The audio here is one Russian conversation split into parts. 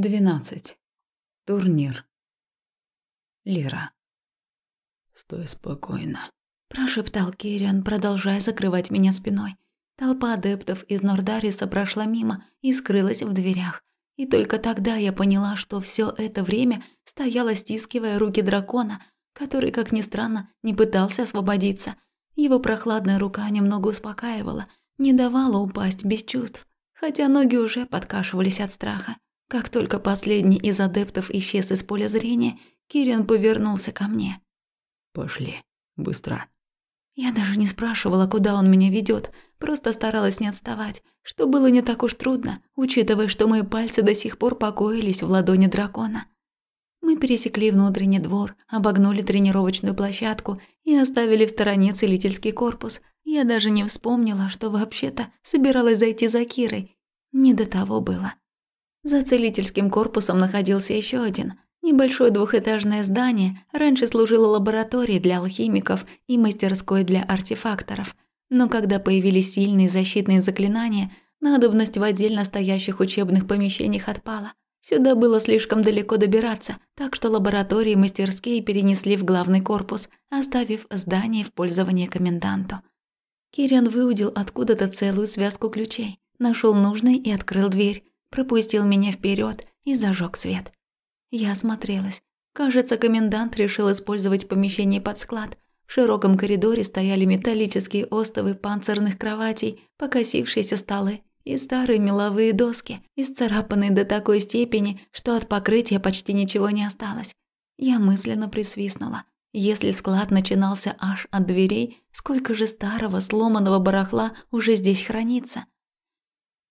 12. Турнир. Лира. «Стой спокойно», – прошептал Кириан, продолжая закрывать меня спиной. Толпа адептов из Нордариса прошла мимо и скрылась в дверях. И только тогда я поняла, что все это время стояла, стискивая руки дракона, который, как ни странно, не пытался освободиться. Его прохладная рука немного успокаивала, не давала упасть без чувств, хотя ноги уже подкашивались от страха. Как только последний из адептов исчез из поля зрения, Кирин повернулся ко мне. «Пошли, быстро». Я даже не спрашивала, куда он меня ведет, просто старалась не отставать, что было не так уж трудно, учитывая, что мои пальцы до сих пор покоились в ладони дракона. Мы пересекли внутренний двор, обогнули тренировочную площадку и оставили в стороне целительский корпус. Я даже не вспомнила, что вообще-то собиралась зайти за Кирой. Не до того было. За целительским корпусом находился еще один. Небольшое двухэтажное здание раньше служило лабораторией для алхимиков и мастерской для артефакторов. Но когда появились сильные защитные заклинания, надобность в отдельно стоящих учебных помещениях отпала. Сюда было слишком далеко добираться, так что лаборатории и мастерские перенесли в главный корпус, оставив здание в пользование коменданту. Кириан выудил откуда-то целую связку ключей, нашел нужный и открыл дверь, пропустил меня вперед и зажег свет. Я осмотрелась. Кажется, комендант решил использовать помещение под склад. В широком коридоре стояли металлические остовы панцирных кроватей, покосившиеся столы и старые меловые доски, исцарапанные до такой степени, что от покрытия почти ничего не осталось. Я мысленно присвистнула. Если склад начинался аж от дверей, сколько же старого сломанного барахла уже здесь хранится?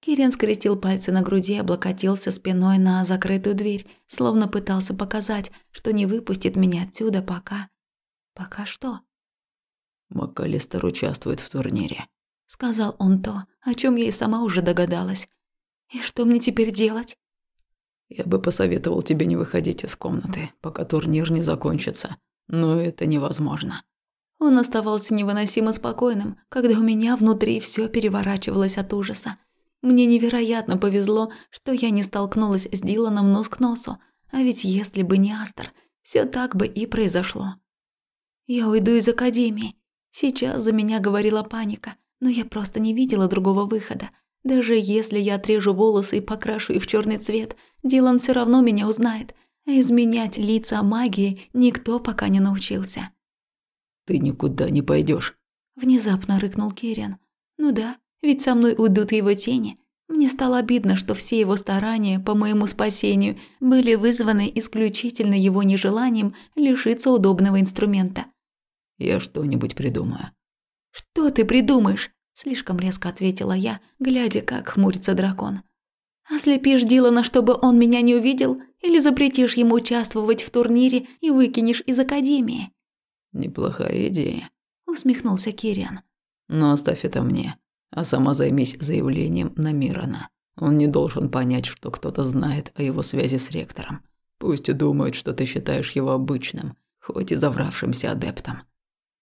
Кирен скрестил пальцы на груди, облокотился спиной на закрытую дверь, словно пытался показать, что не выпустит меня отсюда пока... Пока что? «МакАлистер участвует в турнире», — сказал он то, о чем я и сама уже догадалась. «И что мне теперь делать?» «Я бы посоветовал тебе не выходить из комнаты, пока турнир не закончится, но это невозможно». Он оставался невыносимо спокойным, когда у меня внутри все переворачивалось от ужаса. Мне невероятно повезло, что я не столкнулась с Диланом нос к носу, а ведь если бы не Астер, все так бы и произошло. Я уйду из академии. Сейчас за меня говорила паника, но я просто не видела другого выхода. Даже если я отрежу волосы и покрашу их в черный цвет, Дилан все равно меня узнает, а изменять лица магии никто пока не научился. «Ты никуда не пойдешь, внезапно рыкнул Кириан. «Ну да, ведь со мной уйдут его тени. Мне стало обидно, что все его старания по моему спасению были вызваны исключительно его нежеланием лишиться удобного инструмента. «Я что-нибудь придумаю». «Что ты придумаешь?» – слишком резко ответила я, глядя, как хмурится дракон. «Ослепишь Дилана, чтобы он меня не увидел, или запретишь ему участвовать в турнире и выкинешь из академии?» «Неплохая идея», – усмехнулся Кириан. «Но оставь это мне а сама займись заявлением на Мирона. Он не должен понять, что кто-то знает о его связи с ректором. Пусть и думает, что ты считаешь его обычным, хоть и завравшимся адептом.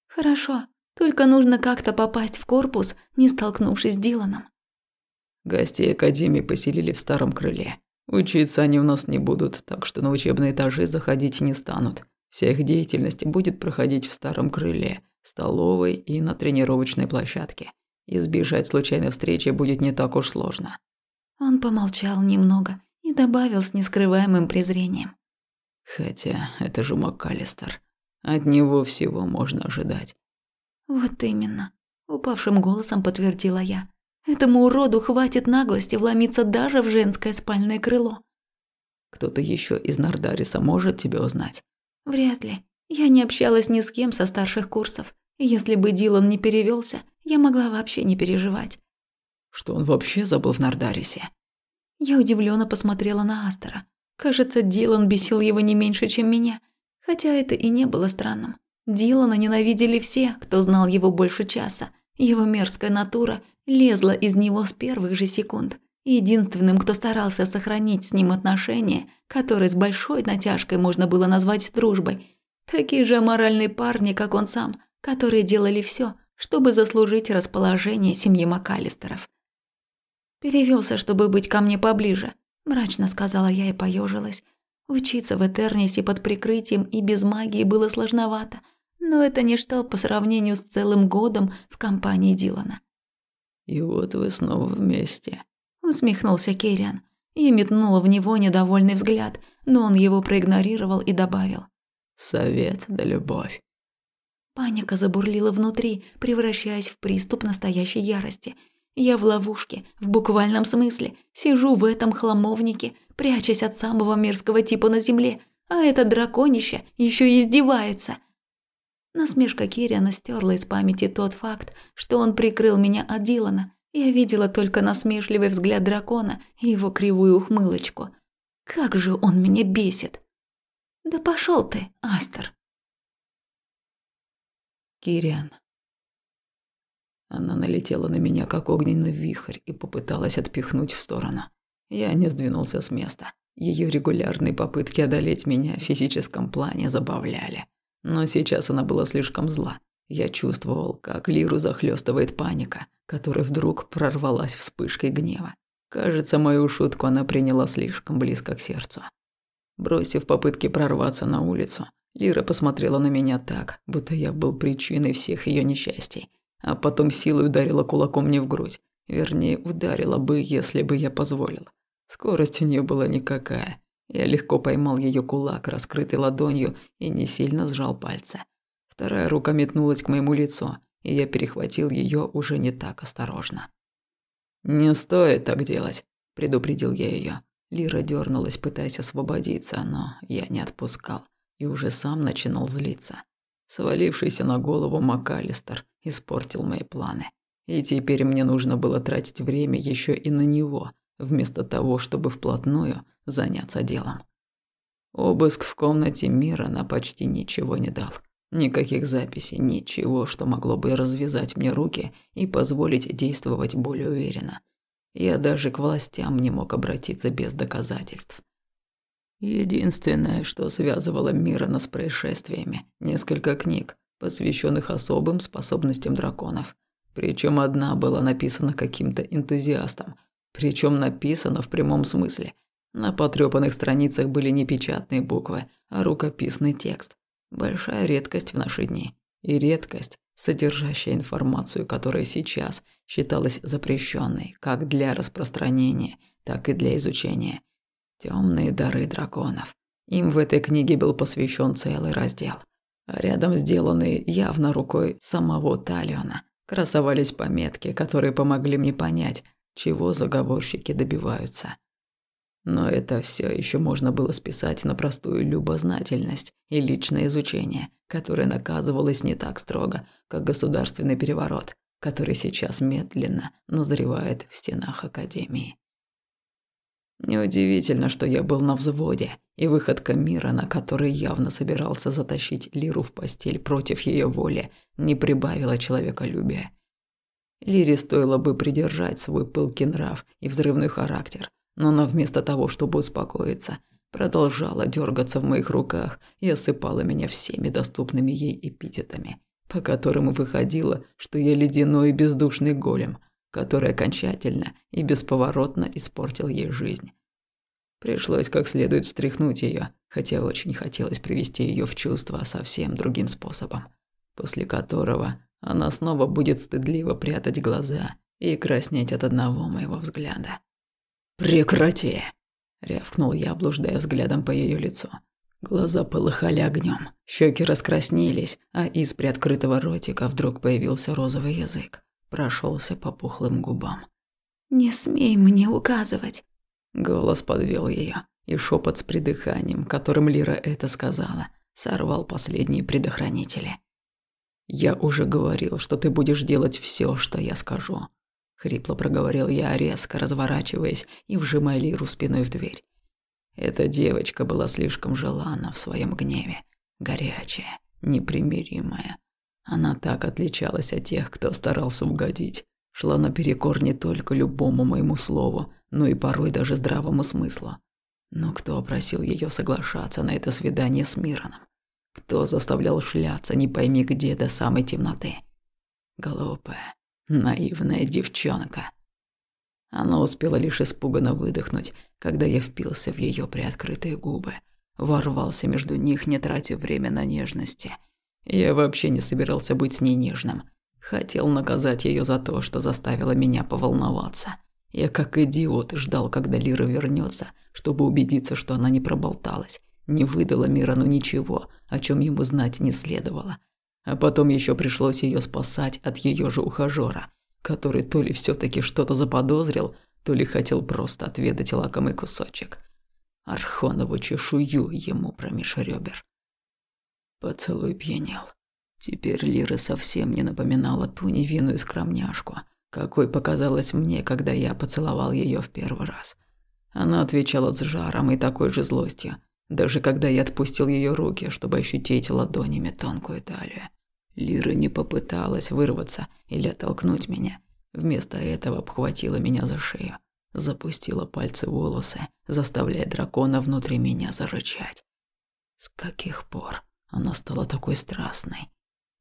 Хорошо, только нужно как-то попасть в корпус, не столкнувшись с Диланом. Гостей Академии поселили в старом крыле. Учиться они у нас не будут, так что на учебные этажи заходить не станут. Вся их деятельность будет проходить в старом крыле, столовой и на тренировочной площадке. Избежать случайной встречи будет не так уж сложно. Он помолчал немного и добавил с нескрываемым презрением. Хотя это же МакАлистер. От него всего можно ожидать. Вот именно, упавшим голосом подтвердила я. Этому уроду хватит наглости вломиться даже в женское спальное крыло. Кто-то еще из Нардариса может тебя узнать? Вряд ли. Я не общалась ни с кем со старших курсов. Если бы Дилан не перевелся, я могла вообще не переживать. Что он вообще забыл в Нардарисе? Я удивленно посмотрела на Астера. Кажется, Дилан бесил его не меньше, чем меня. Хотя это и не было странным. Дилана ненавидели все, кто знал его больше часа. Его мерзкая натура лезла из него с первых же секунд. Единственным, кто старался сохранить с ним отношения, которые с большой натяжкой можно было назвать дружбой, такие же аморальные парни, как он сам, которые делали все, чтобы заслужить расположение семьи Макалистеров. Перевелся, чтобы быть ко мне поближе. Мрачно сказала я и поежилась. Учиться в Этернисе под прикрытием и без магии было сложновато, но это ничто по сравнению с целым годом в компании Дилана. «И вот вы снова вместе», – усмехнулся Керриан. Я метнула в него недовольный взгляд, но он его проигнорировал и добавил. «Совет да любовь». Паника забурлила внутри, превращаясь в приступ настоящей ярости. Я в ловушке, в буквальном смысле, сижу в этом хламовнике, прячась от самого мерзкого типа на земле, а это драконище еще и издевается. Насмешка Кириана стерла из памяти тот факт, что он прикрыл меня от Дилана. Я видела только насмешливый взгляд дракона и его кривую ухмылочку. Как же он меня бесит! Да пошел ты, Астер. Кириан. Она налетела на меня, как огненный вихрь, и попыталась отпихнуть в сторону. Я не сдвинулся с места. Ее регулярные попытки одолеть меня в физическом плане забавляли. Но сейчас она была слишком зла. Я чувствовал, как Лиру захлестывает паника, которая вдруг прорвалась вспышкой гнева. Кажется, мою шутку она приняла слишком близко к сердцу. Бросив попытки прорваться на улицу, Лира посмотрела на меня так, будто я был причиной всех ее несчастий, а потом силой ударила кулаком мне в грудь. Вернее, ударила бы, если бы я позволил. Скорость у нее была никакая. Я легко поймал ее кулак, раскрытый ладонью, и не сильно сжал пальцы. Вторая рука метнулась к моему лицу, и я перехватил ее уже не так осторожно. «Не стоит так делать», – предупредил я ее. Лира дернулась, пытаясь освободиться, но я не отпускал и уже сам начинал злиться. Свалившийся на голову МакАлистер испортил мои планы. И теперь мне нужно было тратить время еще и на него, вместо того, чтобы вплотную заняться делом. Обыск в комнате Мирона почти ничего не дал. Никаких записей, ничего, что могло бы развязать мне руки и позволить действовать более уверенно. Я даже к властям не мог обратиться без доказательств. Единственное, что связывало Мирона с происшествиями – несколько книг, посвященных особым способностям драконов. Причем одна была написана каким-то энтузиастом, причем написана в прямом смысле. На потрепанных страницах были не печатные буквы, а рукописный текст. Большая редкость в наши дни. И редкость, содержащая информацию, которая сейчас считалась запрещенной как для распространения, так и для изучения. Темные дары драконов. Им в этой книге был посвящен целый раздел. А рядом сделанные явно рукой самого Талиона красовались пометки, которые помогли мне понять, чего заговорщики добиваются. Но это все еще можно было списать на простую любознательность и личное изучение, которое наказывалось не так строго, как государственный переворот, который сейчас медленно назревает в стенах Академии. Неудивительно, что я был на взводе, и выходка мира, на который явно собирался затащить Лиру в постель против ее воли, не прибавила человеколюбия. Лире стоило бы придержать свой пылкий нрав и взрывной характер, но она вместо того, чтобы успокоиться, продолжала дергаться в моих руках и осыпала меня всеми доступными ей эпитетами, по которым выходило, что я ледяной и бездушный голем – который окончательно и бесповоротно испортил ей жизнь. Пришлось как следует встряхнуть ее, хотя очень хотелось привести ее в чувство совсем другим способом, после которого она снова будет стыдливо прятать глаза и краснеть от одного моего взгляда. «Прекрати!» – рявкнул я, блуждая взглядом по ее лицу. Глаза полыхали огнем, щеки раскраснелись, а из приоткрытого ротика вдруг появился розовый язык прошелся по пухлым губам. «Не смей мне указывать!» Голос подвел ее, и шепот с придыханием, которым Лира это сказала, сорвал последние предохранители. «Я уже говорил, что ты будешь делать все, что я скажу», — хрипло проговорил я, резко разворачиваясь и вжимая Лиру спиной в дверь. Эта девочка была слишком желанна в своем гневе, горячая, непримиримая, она так отличалась от тех, кто старался угодить. Шла наперекор не только любому моему слову, но и порой даже здравому смыслу. Но кто просил ее соглашаться на это свидание с Мироном? Кто заставлял шляться не пойми где до самой темноты? Глупая, наивная девчонка. Она успела лишь испуганно выдохнуть, когда я впился в ее приоткрытые губы. Ворвался между них, не тратя время на нежности. Я вообще не собирался быть с ней нежным. Хотел наказать ее за то, что заставила меня поволноваться. Я как идиот ждал, когда Лира вернется, чтобы убедиться, что она не проболталась, не выдала Мирану ничего, о чем ему знать не следовало. А потом еще пришлось ее спасать от ее же ухажера, который то ли все-таки что-то заподозрил, то ли хотел просто отведать лакомый кусочек. Архонову чешую ему промеж ребер. Поцелуй пьянел. Теперь Лира совсем не напоминала ту невинную скромняшку, какой показалась мне, когда я поцеловал ее в первый раз. Она отвечала с жаром и такой же злостью, даже когда я отпустил ее руки, чтобы ощутить ладонями тонкую талию. Лира не попыталась вырваться или оттолкнуть меня. Вместо этого обхватила меня за шею, запустила пальцы в волосы, заставляя дракона внутри меня зарычать. С каких пор она стала такой страстной?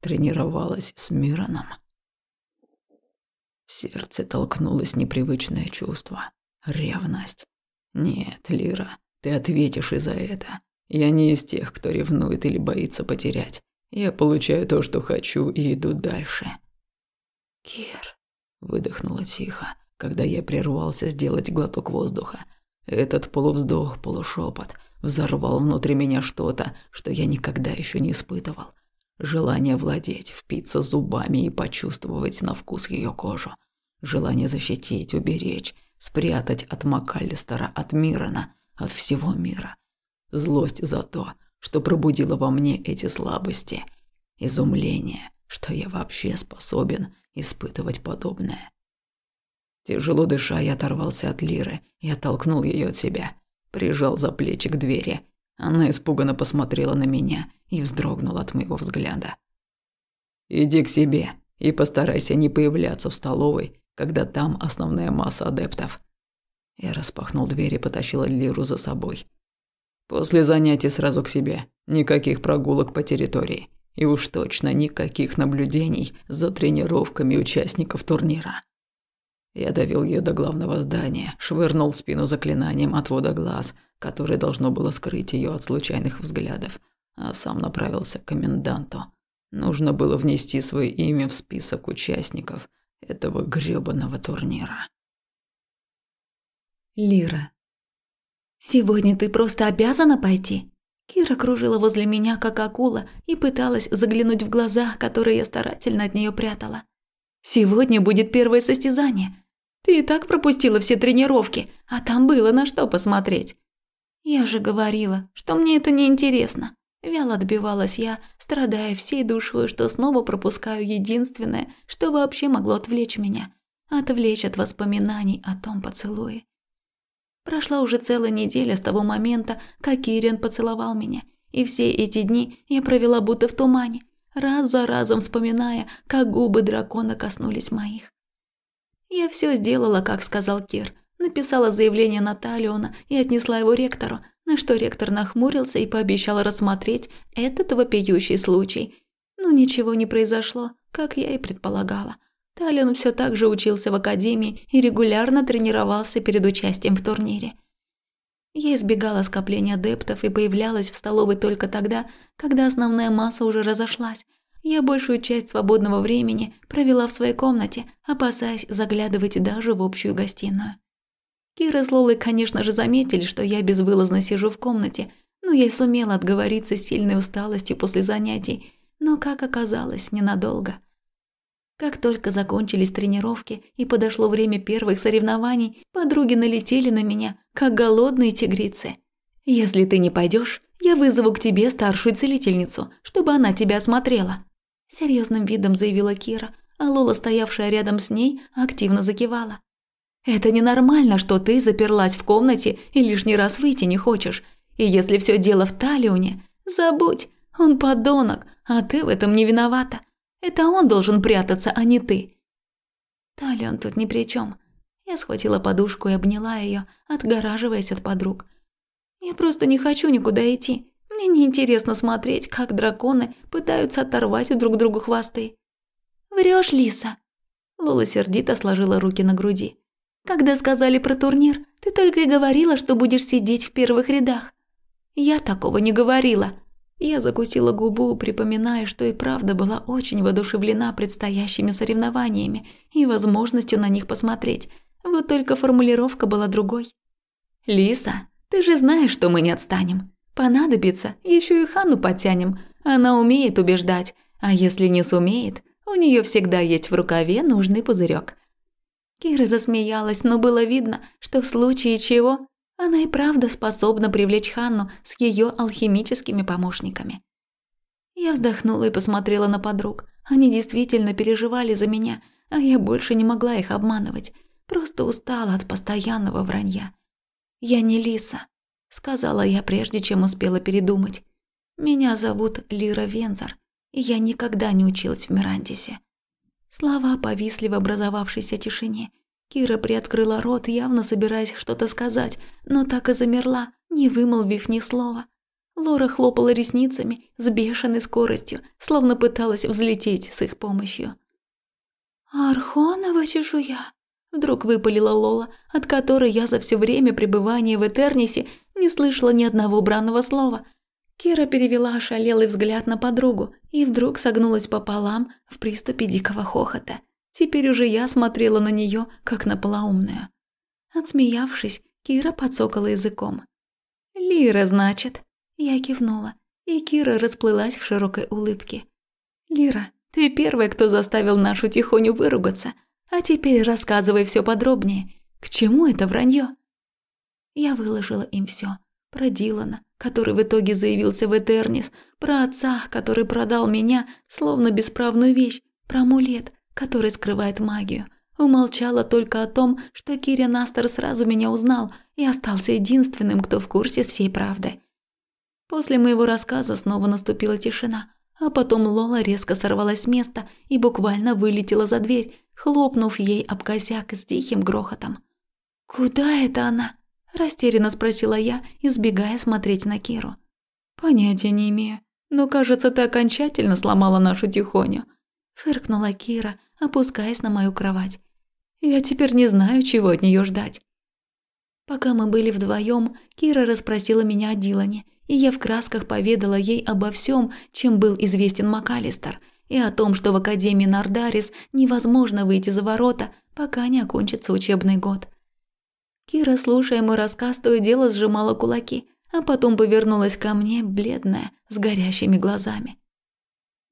Тренировалась с Мираном? В сердце толкнулось непривычное чувство. Ревность. Нет, Лира, ты ответишь и за это. Я не из тех, кто ревнует или боится потерять. Я получаю то, что хочу, и иду дальше. Кир, выдохнула тихо, когда я прервался сделать глоток воздуха. Этот полувздох, полушепот взорвал внутри меня что-то, что я никогда еще не испытывал. Желание владеть, впиться зубами и почувствовать на вкус ее кожу. Желание защитить, уберечь, спрятать от Макаллистера, от Мирона, от всего мира. Злость за то, что пробудило во мне эти слабости. Изумление, что я вообще способен испытывать подобное. Тяжело дыша, я оторвался от Лиры и оттолкнул ее от себя. Прижал за плечи к двери. Она испуганно посмотрела на меня и вздрогнула от моего взгляда. «Иди к себе и постарайся не появляться в столовой, когда там основная масса адептов». Я распахнул дверь и потащил Лиру за собой. После занятий сразу к себе. Никаких прогулок по территории. И уж точно никаких наблюдений за тренировками участников турнира. Я довел ее до главного здания, швырнул в спину заклинанием отвода глаз, которое должно было скрыть ее от случайных взглядов, а сам направился к коменданту. Нужно было внести свое имя в список участников этого грёбаного турнира. Лира. «Сегодня ты просто обязана пойти?» Кира кружила возле меня, как акула, и пыталась заглянуть в глаза, которые я старательно от нее прятала. «Сегодня будет первое состязание. Ты и так пропустила все тренировки, а там было на что посмотреть». «Я же говорила, что мне это не интересно. Вяло отбивалась я, страдая всей душой, что снова пропускаю единственное, что вообще могло отвлечь меня. Отвлечь от воспоминаний о том поцелуе. Прошла уже целая неделя с того момента, как Кирин поцеловал меня, и все эти дни я провела будто в тумане, раз за разом вспоминая, как губы дракона коснулись моих. Я все сделала, как сказал Кир, написала заявление на Талиона и отнесла его ректору, на что ректор нахмурился и пообещал рассмотреть этот вопиющий случай. Но ничего не произошло, как я и предполагала. Таллин все так же учился в академии и регулярно тренировался перед участием в турнире. Я избегала скопления адептов и появлялась в столовой только тогда, когда основная масса уже разошлась. Я большую часть свободного времени провела в своей комнате, опасаясь заглядывать даже в общую гостиную. Кира с Лолой, конечно же, заметили, что я безвылазно сижу в комнате, но я и сумела отговориться сильной усталостью после занятий, но, как оказалось, ненадолго – как только закончились тренировки и подошло время первых соревнований, подруги налетели на меня, как голодные тигрицы. «Если ты не пойдешь, я вызову к тебе старшую целительницу, чтобы она тебя осмотрела», – серьезным видом заявила Кира, а Лола, стоявшая рядом с ней, активно закивала. «Это ненормально, что ты заперлась в комнате и лишний раз выйти не хочешь. И если все дело в Талионе, забудь, он подонок, а ты в этом не виновата. Это он должен прятаться, а не ты. Талион тут ни при чем. Я схватила подушку и обняла ее, отгораживаясь от подруг. Я просто не хочу никуда идти. Мне неинтересно смотреть, как драконы пытаются оторвать друг другу хвосты. Врешь, Лиса. Лола сердито сложила руки на груди. Когда сказали про турнир, ты только и говорила, что будешь сидеть в первых рядах. Я такого не говорила. Я закусила губу, припоминая, что и правда была очень воодушевлена предстоящими соревнованиями и возможностью на них посмотреть. Вот только формулировка была другой. «Лиса, ты же знаешь, что мы не отстанем. Понадобится, еще и Хану подтянем. Она умеет убеждать, а если не сумеет, у нее всегда есть в рукаве нужный пузырек. Кира засмеялась, но было видно, что в случае чего она и правда способна привлечь Ханну с ее алхимическими помощниками. Я вздохнула и посмотрела на подруг. Они действительно переживали за меня, а я больше не могла их обманывать. Просто устала от постоянного вранья. «Я не Лиса», — сказала я, прежде чем успела передумать. «Меня зовут Лира Вензор, и я никогда не училась в Мирандисе». Слова повисли в образовавшейся тишине. Кира приоткрыла рот, явно собираясь что-то сказать, но так и замерла, не вымолвив ни слова. Лора хлопала ресницами с бешеной скоростью, словно пыталась взлететь с их помощью. «Архонова чешуя!» Вдруг выпалила Лола, от которой я за все время пребывания в Этернисе не слышала ни одного бранного слова – Кира перевела ошалелый взгляд на подругу и вдруг согнулась пополам в приступе дикого хохота. Теперь уже я смотрела на нее, как на полоумную. Отсмеявшись, Кира подсокала языком. «Лира, значит?» Я кивнула, и Кира расплылась в широкой улыбке. «Лира, ты первая, кто заставил нашу тихоню выругаться, а теперь рассказывай все подробнее. К чему это вранье?» Я выложила им все про Дилана, который в итоге заявился в Этернис, про отца, который продал меня, словно бесправную вещь, про амулет, который скрывает магию. Умолчала только о том, что Киря Настер сразу меня узнал и остался единственным, кто в курсе всей правды. После моего рассказа снова наступила тишина, а потом Лола резко сорвалась с места и буквально вылетела за дверь, хлопнув ей об косяк с тихим грохотом. «Куда это она?» Растерянно спросила я, избегая смотреть на Киру. Понятия не имею, но кажется, ты окончательно сломала нашу тихоню. Фыркнула Кира, опускаясь на мою кровать. Я теперь не знаю, чего от нее ждать. Пока мы были вдвоем, Кира расспросила меня о Дилане, и я в красках поведала ей обо всем, чем был известен МакАлистер, и о том, что в Академии Нардарис невозможно выйти за ворота, пока не окончится учебный год. Кира, слушая мой рассказ, то и дело сжимала кулаки, а потом повернулась ко мне, бледная, с горящими глазами.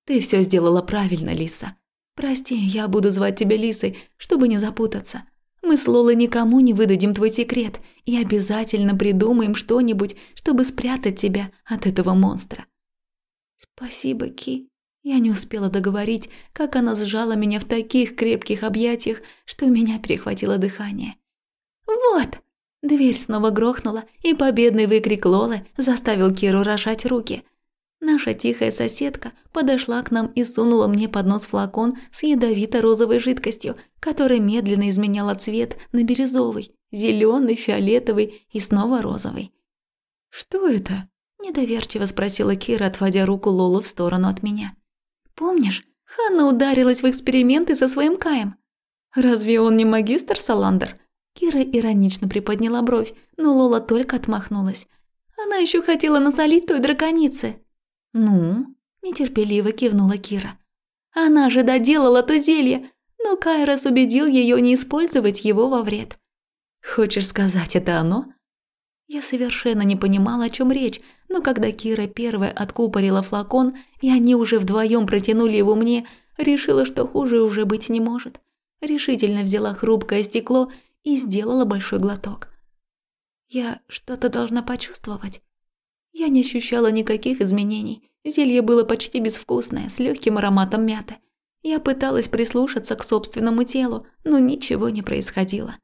«Ты все сделала правильно, Лиса. Прости, я буду звать тебя Лисой, чтобы не запутаться. Мы с Лолой никому не выдадим твой секрет и обязательно придумаем что-нибудь, чтобы спрятать тебя от этого монстра». «Спасибо, Ки». Я не успела договорить, как она сжала меня в таких крепких объятиях, что у меня перехватило дыхание. «Вот!» Дверь снова грохнула, и победный выкрик Лолы заставил Киру рожать руки. Наша тихая соседка подошла к нам и сунула мне под нос флакон с ядовито-розовой жидкостью, которая медленно изменяла цвет на бирюзовый, зеленый, фиолетовый и снова розовый. «Что это?» – недоверчиво спросила Кира, отводя руку Лолу в сторону от меня. «Помнишь, Ханна ударилась в эксперименты со своим Каем? Разве он не магистр Саландер?» Кира иронично приподняла бровь, но Лола только отмахнулась. Она еще хотела насолить той драконице. «Ну?» – нетерпеливо кивнула Кира. «Она же доделала то зелье, но Кайрос убедил ее не использовать его во вред». «Хочешь сказать, это оно?» Я совершенно не понимала, о чем речь, но когда Кира первая откупорила флакон, и они уже вдвоем протянули его мне, решила, что хуже уже быть не может. Решительно взяла хрупкое стекло и сделала большой глоток. Я что-то должна почувствовать. Я не ощущала никаких изменений. Зелье было почти безвкусное, с легким ароматом мяты. Я пыталась прислушаться к собственному телу, но ничего не происходило.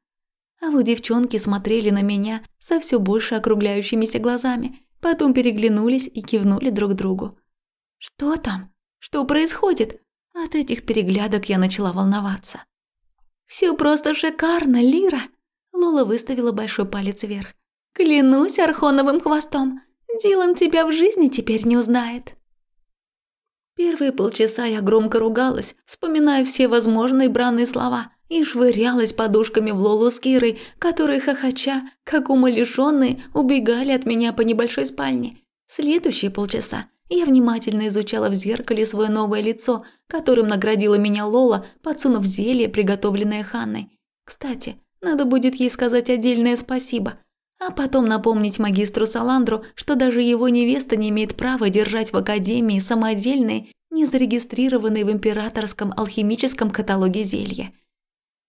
А вот девчонки смотрели на меня со все больше округляющимися глазами, потом переглянулись и кивнули друг другу. «Что там? Что происходит?» От этих переглядок я начала волноваться. «Все просто шикарно, Лира!» Лола выставила большой палец вверх. «Клянусь архоновым хвостом, Дилан тебя в жизни теперь не узнает!» Первые полчаса я громко ругалась, вспоминая все возможные бранные слова и швырялась подушками в Лолу с Кирой, которые, хохоча, как умалишенные, убегали от меня по небольшой спальне. Следующие полчаса я внимательно изучала в зеркале свое новое лицо, которым наградила меня Лола, подсунув зелье, приготовленное Ханной. Кстати, надо будет ей сказать отдельное спасибо. А потом напомнить магистру Саландру, что даже его невеста не имеет права держать в Академии самодельные, не зарегистрированные в императорском алхимическом каталоге зелья.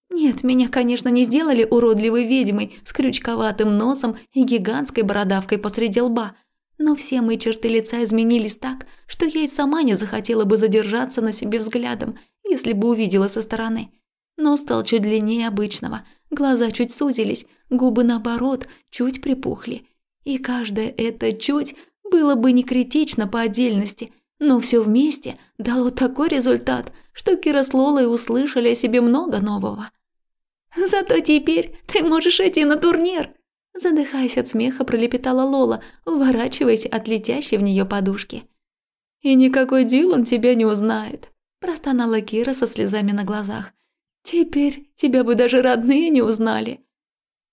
Нет, меня, конечно, не сделали уродливой ведьмой с крючковатым носом и гигантской бородавкой посреди лба, но все мои черты лица изменились так, что я и сама не захотела бы задержаться на себе взглядом, если бы увидела со стороны. Нос стал чуть длиннее обычного, глаза чуть сузились, губы, наоборот, чуть припухли. И каждое это «чуть» было бы не критично по отдельности, но все вместе дало такой результат, что Кира с Лолой услышали о себе много нового. Зато теперь ты можешь идти на турнир!» Задыхаясь от смеха, пролепетала Лола, уворачиваясь от летящей в нее подушки. «И никакой Дилан тебя не узнает», – простонала Кира со слезами на глазах. «Теперь тебя бы даже родные не узнали».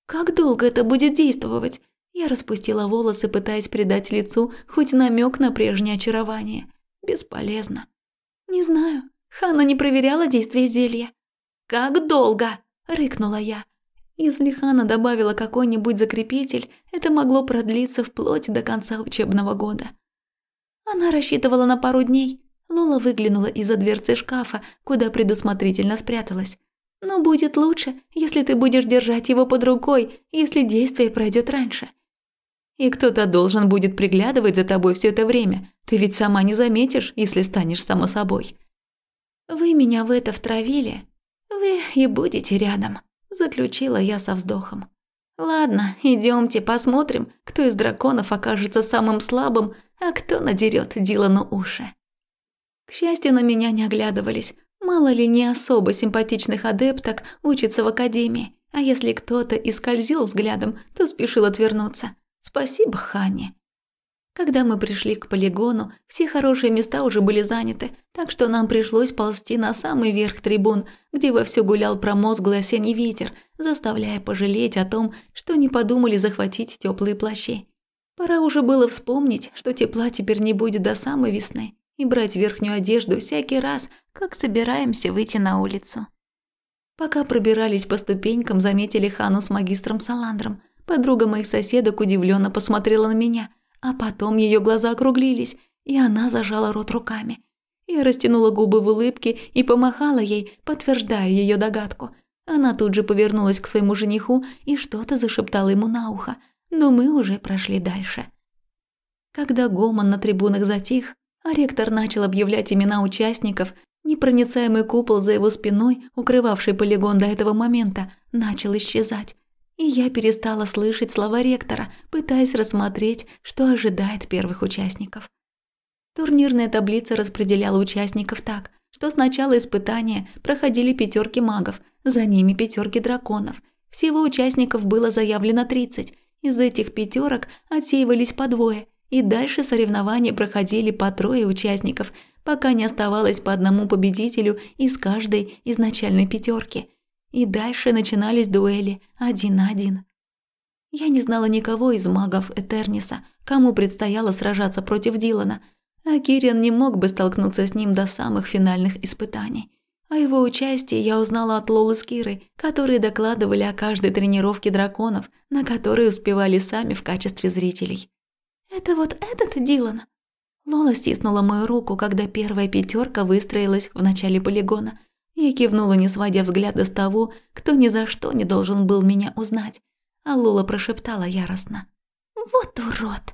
«Как долго это будет действовать?» Я распустила волосы, пытаясь придать лицу хоть намек на прежнее очарование. Бесполезно. «Не знаю. Ханна не проверяла действие зелья». «Как долго?» рыкнула я. Если Хана добавила какой-нибудь закрепитель, это могло продлиться вплоть до конца учебного года. Она рассчитывала на пару дней. Лола выглянула из-за дверцы шкафа, куда предусмотрительно спряталась. Но будет лучше, если ты будешь держать его под рукой, если действие пройдет раньше. И кто-то должен будет приглядывать за тобой все это время. Ты ведь сама не заметишь, если станешь само собой. Вы меня в это втравили, «Вы и будете рядом», – заключила я со вздохом. «Ладно, идемте посмотрим, кто из драконов окажется самым слабым, а кто надерет Дилану уши». К счастью, на меня не оглядывались. Мало ли не особо симпатичных адепток учатся в академии, а если кто-то и скользил взглядом, то спешил отвернуться. Спасибо, Ханне. Когда мы пришли к полигону, все хорошие места уже были заняты, так что нам пришлось ползти на самый верх трибун, где вовсю гулял промозглый осенний ветер, заставляя пожалеть о том, что не подумали захватить теплые плащи. Пора уже было вспомнить, что тепла теперь не будет до самой весны, и брать верхнюю одежду всякий раз, как собираемся выйти на улицу. Пока пробирались по ступенькам, заметили Хану с магистром Саландром. Подруга моих соседок удивленно посмотрела на меня – а потом ее глаза округлились, и она зажала рот руками. Я растянула губы в улыбке и помахала ей, подтверждая ее догадку. Она тут же повернулась к своему жениху и что-то зашептала ему на ухо, но мы уже прошли дальше. Когда гомон на трибунах затих, а ректор начал объявлять имена участников, непроницаемый купол за его спиной, укрывавший полигон до этого момента, начал исчезать и я перестала слышать слова ректора, пытаясь рассмотреть, что ожидает первых участников. Турнирная таблица распределяла участников так, что сначала испытания проходили пятерки магов, за ними пятерки драконов. Всего участников было заявлено 30, из этих пятерок отсеивались по двое, и дальше соревнования проходили по трое участников, пока не оставалось по одному победителю из каждой изначальной пятерки – и дальше начинались дуэли один на один. Я не знала никого из магов Этерниса, кому предстояло сражаться против Дилана, а Кириан не мог бы столкнуться с ним до самых финальных испытаний. О его участии я узнала от Лолы с Кирой, которые докладывали о каждой тренировке драконов, на которые успевали сами в качестве зрителей. «Это вот этот Дилан?» Лола стиснула мою руку, когда первая пятерка выстроилась в начале полигона – я кивнула, не сводя взгляда с того, кто ни за что не должен был меня узнать. А Лула прошептала яростно. «Вот урод!»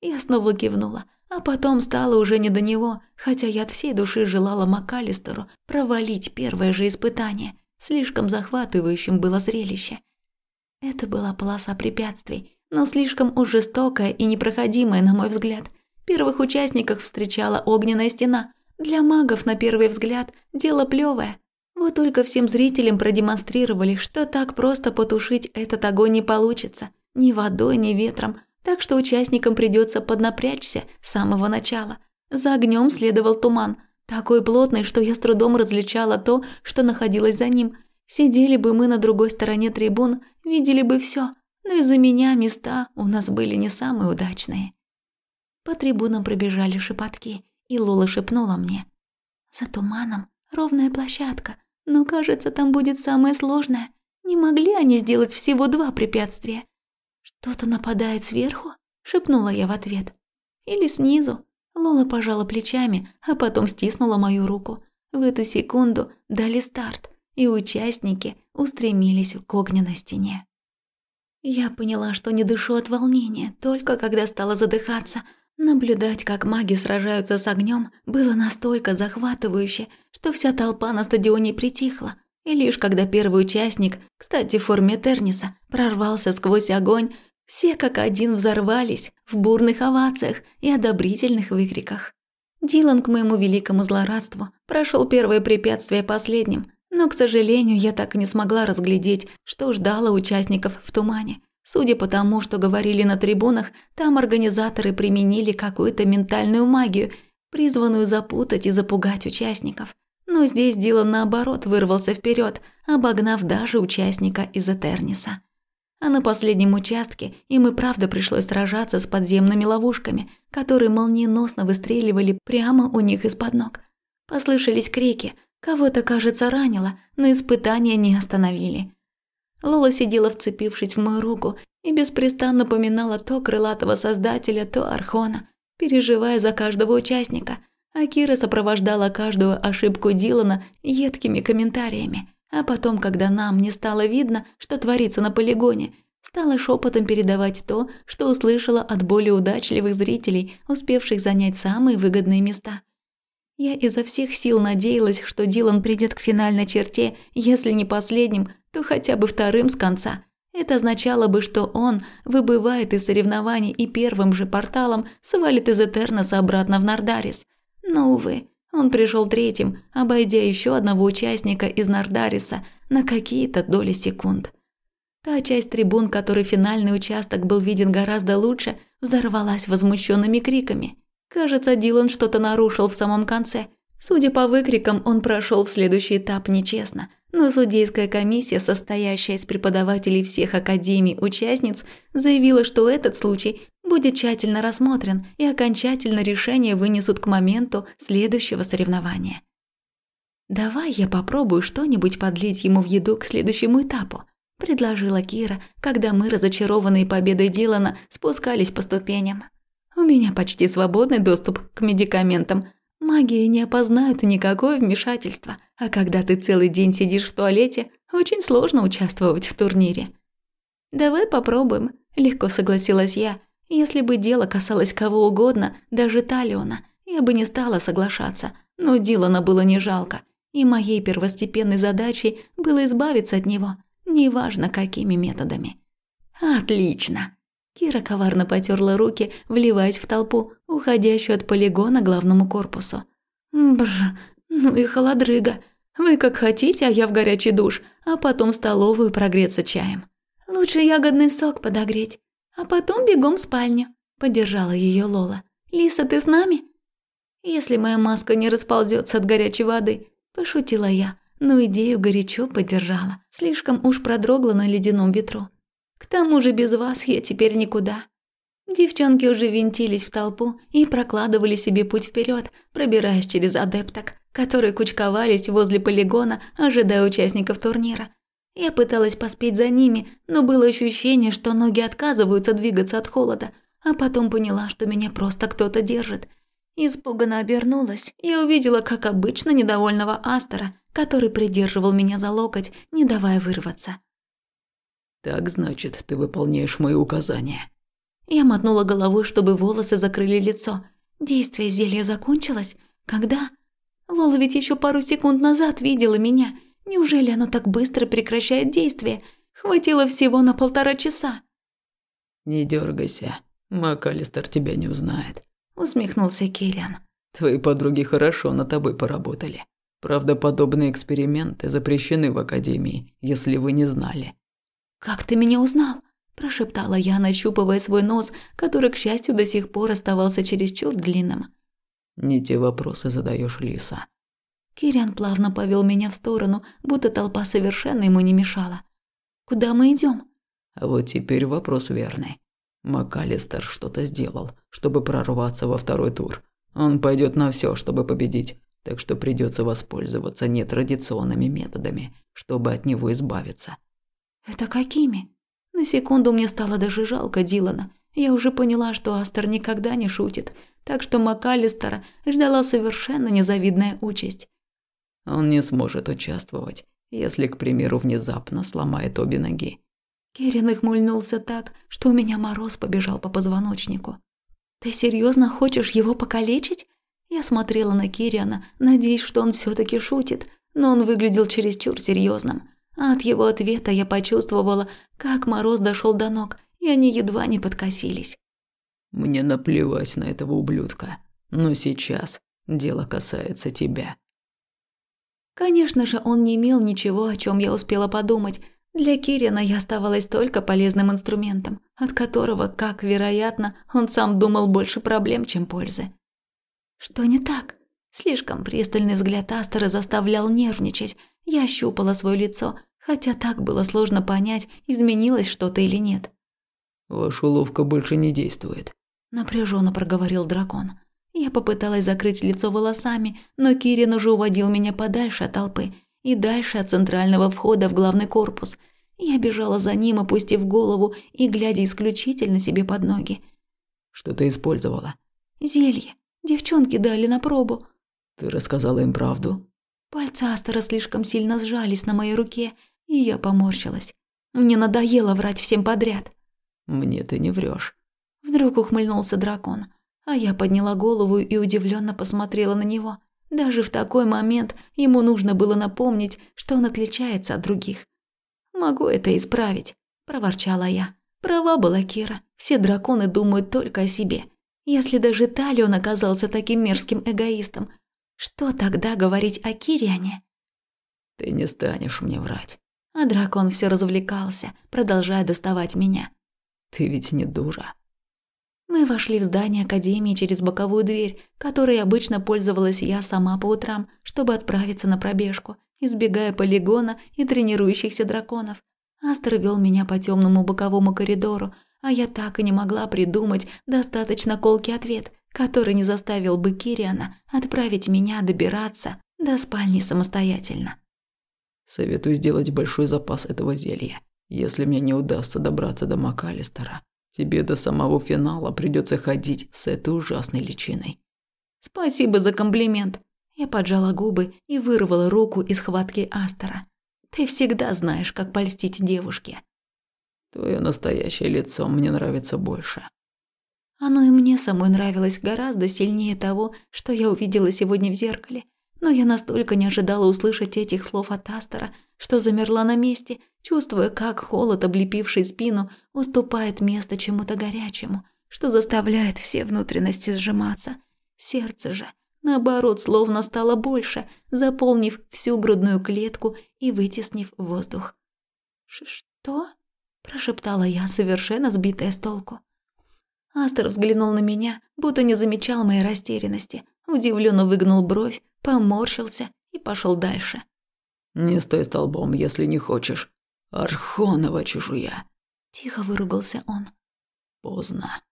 Я снова кивнула, а потом стало уже не до него, хотя я от всей души желала МакАлистеру провалить первое же испытание. Слишком захватывающим было зрелище. Это была полоса препятствий, но слишком уж жестокая и непроходимая, на мой взгляд. Первых участников встречала огненная стена – для магов, на первый взгляд, дело плевое. Вот только всем зрителям продемонстрировали, что так просто потушить этот огонь не получится. Ни водой, ни ветром. Так что участникам придется поднапрячься с самого начала. За огнем следовал туман, такой плотный, что я с трудом различала то, что находилось за ним. Сидели бы мы на другой стороне трибун, видели бы все, но из-за меня места у нас были не самые удачные. По трибунам пробежали шепотки, и Лола шепнула мне. «За туманом ровная площадка, но, кажется, там будет самое сложное. Не могли они сделать всего два препятствия?» «Что-то нападает сверху?» – шепнула я в ответ. «Или снизу?» Лола пожала плечами, а потом стиснула мою руку. В эту секунду дали старт, и участники устремились к огненной стене. Я поняла, что не дышу от волнения, только когда стала задыхаться. Наблюдать, как маги сражаются с огнем, было настолько захватывающе, что вся толпа на стадионе притихла. И лишь когда первый участник, кстати, в форме Терниса, прорвался сквозь огонь, все как один взорвались в бурных овациях и одобрительных выкриках. Дилан, к моему великому злорадству, прошел первое препятствие последним, но, к сожалению, я так и не смогла разглядеть, что ждало участников в тумане. Судя по тому, что говорили на трибунах, там организаторы применили какую-то ментальную магию, призванную запутать и запугать участников. Но здесь Дилан, наоборот, вырвался вперед, обогнав даже участника из Этерниса. А на последнем участке им и правда пришлось сражаться с подземными ловушками, которые молниеносно выстреливали прямо у них из-под ног. Послышались крики – Кого-то, кажется, ранило, но испытания не остановили. Лола сидела, вцепившись в мою руку, и беспрестанно поминала то крылатого создателя, то Архона, переживая за каждого участника. А Кира сопровождала каждую ошибку Дилана едкими комментариями. А потом, когда нам не стало видно, что творится на полигоне, стала шепотом передавать то, что услышала от более удачливых зрителей, успевших занять самые выгодные места – я изо всех сил надеялась, что Дилан придет к финальной черте, если не последним, то хотя бы вторым с конца. Это означало бы, что он выбывает из соревнований и первым же порталом свалит из Этерноса обратно в Нардарис. Но, увы, он пришел третьим, обойдя еще одного участника из Нардариса на какие-то доли секунд. Та часть трибун, которой финальный участок был виден гораздо лучше, взорвалась возмущенными криками. Кажется, Дилан что-то нарушил в самом конце. Судя по выкрикам, он прошел в следующий этап нечестно. Но судейская комиссия, состоящая из преподавателей всех академий участниц, заявила, что этот случай будет тщательно рассмотрен и окончательно решение вынесут к моменту следующего соревнования. «Давай я попробую что-нибудь подлить ему в еду к следующему этапу», – предложила Кира, когда мы, разочарованные победой Дилана, спускались по ступеням. У меня почти свободный доступ к медикаментам. Магия не опознает никакое вмешательство, а когда ты целый день сидишь в туалете, очень сложно участвовать в турнире. «Давай попробуем», – легко согласилась я. Если бы дело касалось кого угодно, даже Талиона, я бы не стала соглашаться, но Дилана было не жалко, и моей первостепенной задачей было избавиться от него, неважно какими методами. «Отлично!» Кира коварно потерла руки, вливаясь в толпу, уходящую от полигона главному корпусу. Бр, ну и холодрыга. Вы как хотите, а я в горячий душ, а потом в столовую прогреться чаем. Лучше ягодный сок подогреть, а потом бегом в спальню, поддержала ее Лола. Лиса, ты с нами? Если моя маска не расползется от горячей воды, пошутила я, но идею горячо поддержала. Слишком уж продрогла на ледяном ветру. Тому же без вас я теперь никуда. Девчонки уже винтились в толпу и прокладывали себе путь вперед, пробираясь через адепток, которые кучковались возле полигона, ожидая участников турнира. Я пыталась поспеть за ними, но было ощущение, что ноги отказываются двигаться от холода, а потом поняла, что меня просто кто-то держит. Испуганно обернулась и увидела, как обычно, недовольного Астера, который придерживал меня за локоть, не давая вырваться. «Так, значит, ты выполняешь мои указания». Я мотнула головой, чтобы волосы закрыли лицо. Действие зелья закончилось? Когда? Лола ведь еще пару секунд назад видела меня. Неужели оно так быстро прекращает действие? Хватило всего на полтора часа. «Не дергайся, МакАлистер тебя не узнает», – усмехнулся Киллиан. «Твои подруги хорошо над тобой поработали. Правда, подобные эксперименты запрещены в Академии, если вы не знали. «Как ты меня узнал?» – прошептала я, нащупывая свой нос, который, к счастью, до сих пор оставался чересчур длинным. «Не те вопросы задаешь, Лиса». Кириан плавно повел меня в сторону, будто толпа совершенно ему не мешала. «Куда мы идем? Вот теперь вопрос верный. МакАлистер что-то сделал, чтобы прорваться во второй тур. Он пойдет на все, чтобы победить, так что придется воспользоваться нетрадиционными методами, чтобы от него избавиться. Это какими? На секунду мне стало даже жалко Дилана. Я уже поняла, что Астер никогда не шутит, так что МакАлистера ждала совершенно незавидная участь. Он не сможет участвовать, если, к примеру, внезапно сломает обе ноги. Кирин ихмыльнулся так, что у меня мороз побежал по позвоночнику. «Ты серьезно хочешь его покалечить?» Я смотрела на Кириана, надеясь, что он все таки шутит, но он выглядел чересчур серьезным. А от его ответа я почувствовала, как мороз дошел до ног, и они едва не подкосились. «Мне наплевать на этого ублюдка, но сейчас дело касается тебя». Конечно же, он не имел ничего, о чем я успела подумать, для Кирина я оставалась только полезным инструментом, от которого, как вероятно, он сам думал больше проблем, чем пользы. Что не так? Слишком пристальный взгляд Астера заставлял нервничать. Я ощупала свое лицо, хотя так было сложно понять, изменилось что-то или нет. «Ваша уловка больше не действует», – напряженно проговорил дракон. Я попыталась закрыть лицо волосами, но Кирин уже уводил меня подальше от толпы – и дальше от центрального входа в главный корпус. Я бежала за ним, опустив голову и глядя исключительно себе под ноги. «Что ты использовала?» «Зелье. Девчонки дали на пробу». «Ты рассказала им правду?» Пальцы Астера слишком сильно сжались на моей руке, и я поморщилась. Мне надоело врать всем подряд. «Мне ты не врешь. Вдруг ухмыльнулся дракон, а я подняла голову и удивленно посмотрела на него. Даже в такой момент ему нужно было напомнить, что он отличается от других. «Могу это исправить», – проворчала я. Права была Кира. Все драконы думают только о себе. Если даже Талион оказался таким мерзким эгоистом, что тогда говорить о Кириане? «Ты не станешь мне врать». А дракон все развлекался, продолжая доставать меня. «Ты ведь не дура». Мы вошли в здание Академии через боковую дверь, которой обычно пользовалась я сама по утрам, чтобы отправиться на пробежку, избегая полигона и тренирующихся драконов. Астер вел меня по темному боковому коридору, а я так и не могла придумать достаточно колкий ответ, который не заставил бы Кириана отправить меня добираться до спальни самостоятельно. Советую сделать большой запас этого зелья, если мне не удастся добраться до МакАлистера. Тебе до самого финала придется ходить с этой ужасной личиной. Спасибо за комплимент. Я поджала губы и вырвала руку из хватки Астера. Ты всегда знаешь, как польстить девушке. Твое настоящее лицо мне нравится больше. Оно и мне самой нравилось гораздо сильнее того, что я увидела сегодня в зеркале. Но я настолько не ожидала услышать этих слов от Астера, что замерла на месте, чувствуя, как холод, облепивший спину, уступает место чему-то горячему, что заставляет все внутренности сжиматься. Сердце же, наоборот, словно стало больше, заполнив всю грудную клетку и вытеснив воздух. «Что?» – прошептала я, совершенно сбитая с толку. Астер взглянул на меня, будто не замечал моей растерянности, удивленно выгнул бровь, поморщился и пошел дальше. «Не стой столбом, если не хочешь. Архонова чешуя!» Тихо выругался он. «Поздно».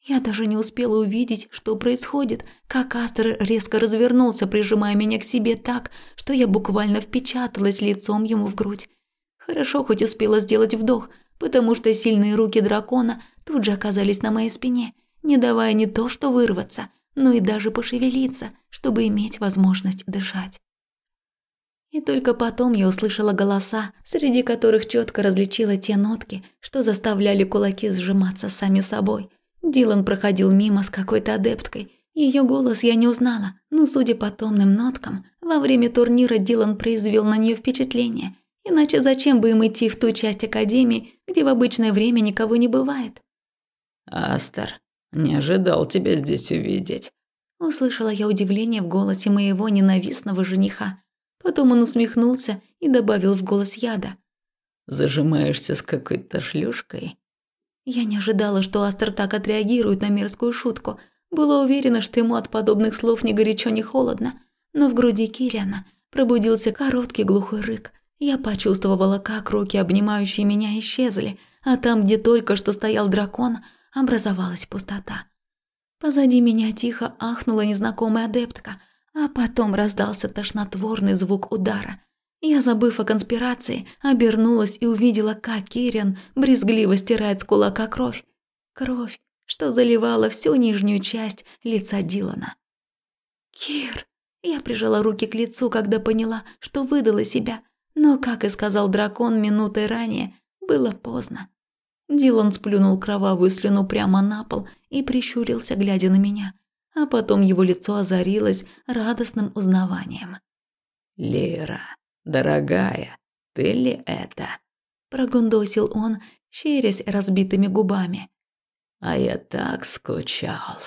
Я даже не успела увидеть, что происходит, как Астер резко развернулся, прижимая меня к себе так, что я буквально впечаталась лицом ему в грудь. Хорошо хоть успела сделать вдох, потому что сильные руки дракона тут же оказались на моей спине, не давая не то что вырваться, но и даже пошевелиться, чтобы иметь возможность дышать. И только потом я услышала голоса, среди которых четко различила те нотки, что заставляли кулаки сжиматься сами собой. Дилан проходил мимо с какой-то адепткой. Ее голос я не узнала, но, судя по томным ноткам, во время турнира Дилан произвел на нее впечатление. Иначе зачем бы им идти в ту часть Академии, где в обычное время никого не бывает? «Астер, не ожидал тебя здесь увидеть». Услышала я удивление в голосе моего ненавистного жениха. Потом он усмехнулся и добавил в голос яда. «Зажимаешься с какой-то шлюшкой?» Я не ожидала, что Астер так отреагирует на мерзкую шутку. Была уверена, что ему от подобных слов ни горячо, ни холодно. но в груди Кириана пробудился короткий глухой рык. Я почувствовала, как руки, обнимающие меня, исчезли, а там, где только что стоял дракон, образовалась пустота. Позади меня тихо ахнула незнакомая адептка, а потом раздался тошнотворный звук удара. Я, забыв о конспирации, обернулась и увидела, как Кирин брезгливо стирает с кулака кровь. Кровь, что заливала всю нижнюю часть лица Дилана. «Кир!» Я прижала руки к лицу, когда поняла, что выдала себя, но, как и сказал дракон минутой ранее, было поздно. Дилан сплюнул кровавую слюну прямо на пол и прищурился, глядя на меня, а потом его лицо озарилось радостным узнаванием. «Лера, дорогая, ты ли это?» Прогундосил он, щерясь разбитыми губами. «А я так скучал».